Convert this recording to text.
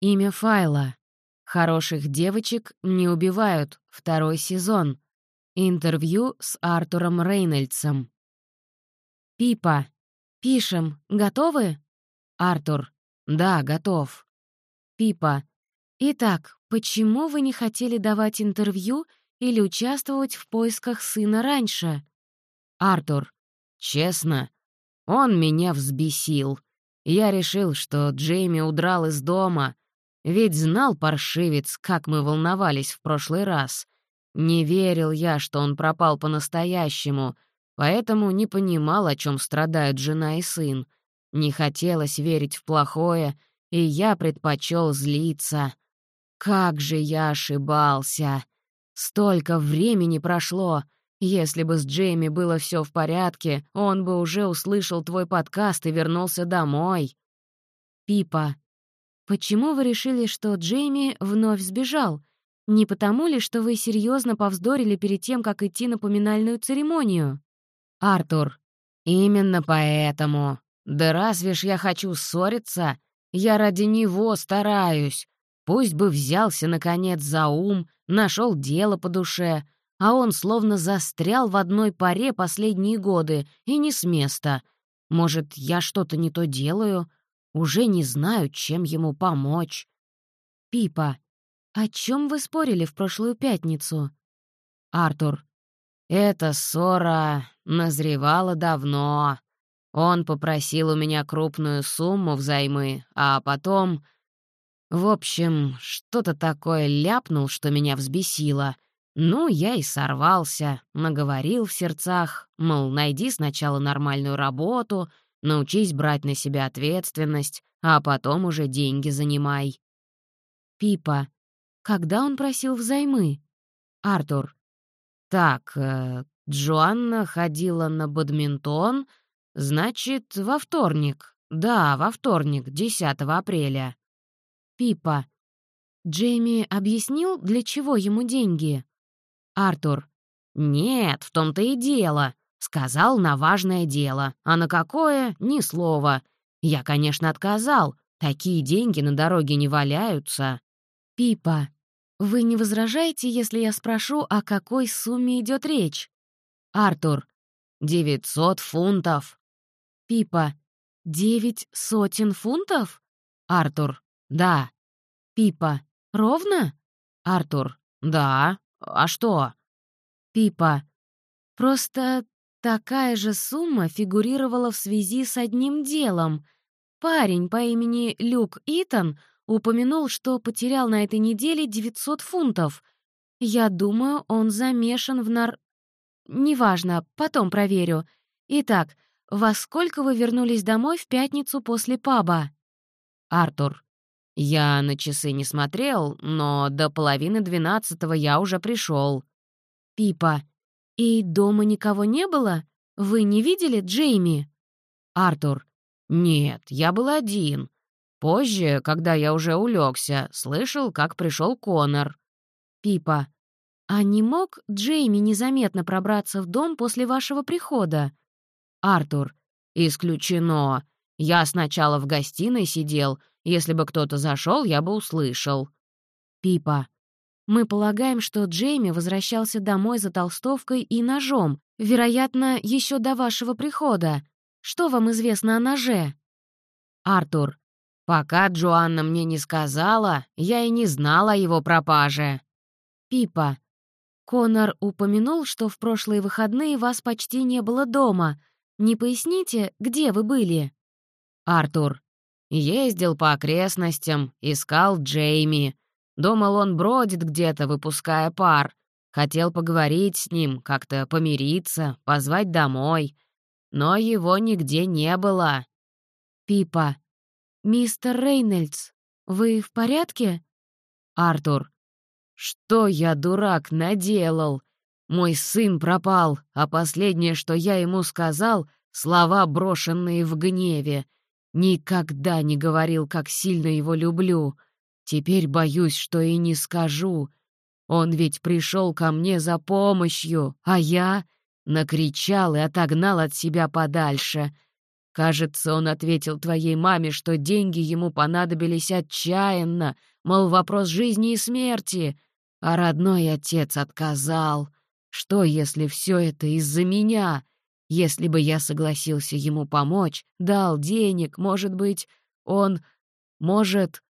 Имя файла. Хороших девочек не убивают. Второй сезон. Интервью с Артуром Рейнольдсом. Пипа. Пишем. Готовы? Артур. Да, готов. Пипа. Итак, почему вы не хотели давать интервью или участвовать в поисках сына раньше? Артур. Честно, он меня взбесил. Я решил, что Джейми удрал из дома, ведь знал паршивец, как мы волновались в прошлый раз. Не верил я, что он пропал по-настоящему, поэтому не понимал, о чем страдают жена и сын. Не хотелось верить в плохое, и я предпочел злиться. Как же я ошибался! Столько времени прошло! Если бы с Джейми было все в порядке, он бы уже услышал твой подкаст и вернулся домой. Пипа, почему вы решили, что Джейми вновь сбежал? Не потому ли, что вы серьезно повздорили перед тем, как идти на поминальную церемонию? Артур, именно поэтому. Да разве ж я хочу ссориться? Я ради него стараюсь. Пусть бы взялся, наконец, за ум, нашел дело по душе — а он словно застрял в одной паре последние годы и не с места. Может, я что-то не то делаю? Уже не знаю, чем ему помочь. Пипа, о чем вы спорили в прошлую пятницу? Артур, эта ссора назревала давно. Он попросил у меня крупную сумму взаймы, а потом... В общем, что-то такое ляпнул, что меня взбесило — ну, я и сорвался, наговорил в сердцах, мол, найди сначала нормальную работу, научись брать на себя ответственность, а потом уже деньги занимай. Пипа. Когда он просил взаймы? Артур. Так, э, Джоанна ходила на бадминтон, значит, во вторник. Да, во вторник, 10 апреля. Пипа. Джейми объяснил, для чего ему деньги? Артур. «Нет, в том-то и дело. Сказал на важное дело, а на какое — ни слова. Я, конечно, отказал. Такие деньги на дороге не валяются». «Пипа, вы не возражаете, если я спрошу, о какой сумме идет речь?» «Артур, девятьсот фунтов». «Пипа, девять сотен фунтов?» «Артур, да». «Пипа, ровно?» «Артур, да». «А что?» «Пипа. Просто такая же сумма фигурировала в связи с одним делом. Парень по имени Люк Итан упомянул, что потерял на этой неделе 900 фунтов. Я думаю, он замешан в нар... Неважно, потом проверю. Итак, во сколько вы вернулись домой в пятницу после паба?» «Артур, я на часы не смотрел, но до половины двенадцатого я уже пришел. Пипа. И дома никого не было? Вы не видели Джейми? Артур. Нет, я был один. Позже, когда я уже улегся, слышал, как пришел Конор. Пипа. А не мог Джейми незаметно пробраться в дом после вашего прихода? Артур. Исключено. Я сначала в гостиной сидел, если бы кто-то зашел, я бы услышал. Пипа. Мы полагаем, что Джейми возвращался домой за толстовкой и ножом, вероятно, еще до вашего прихода. Что вам известно о ноже? Артур. Пока Джоанна мне не сказала, я и не знала о его пропаже. Пипа. Конор упомянул, что в прошлые выходные вас почти не было дома. Не поясните, где вы были? Артур. Ездил по окрестностям, искал Джейми. Думал, он бродит где-то, выпуская пар. Хотел поговорить с ним, как-то помириться, позвать домой. Но его нигде не было. Пипа. «Мистер Рейнольдс, вы в порядке?» Артур. «Что я, дурак, наделал? Мой сын пропал, а последнее, что я ему сказал, — слова, брошенные в гневе — Никогда не говорил, как сильно его люблю. Теперь боюсь, что и не скажу. Он ведь пришел ко мне за помощью, а я накричал и отогнал от себя подальше. Кажется, он ответил твоей маме, что деньги ему понадобились отчаянно, мол, вопрос жизни и смерти, а родной отец отказал. Что, если все это из-за меня? Если бы я согласился ему помочь, дал денег, может быть, он... Может...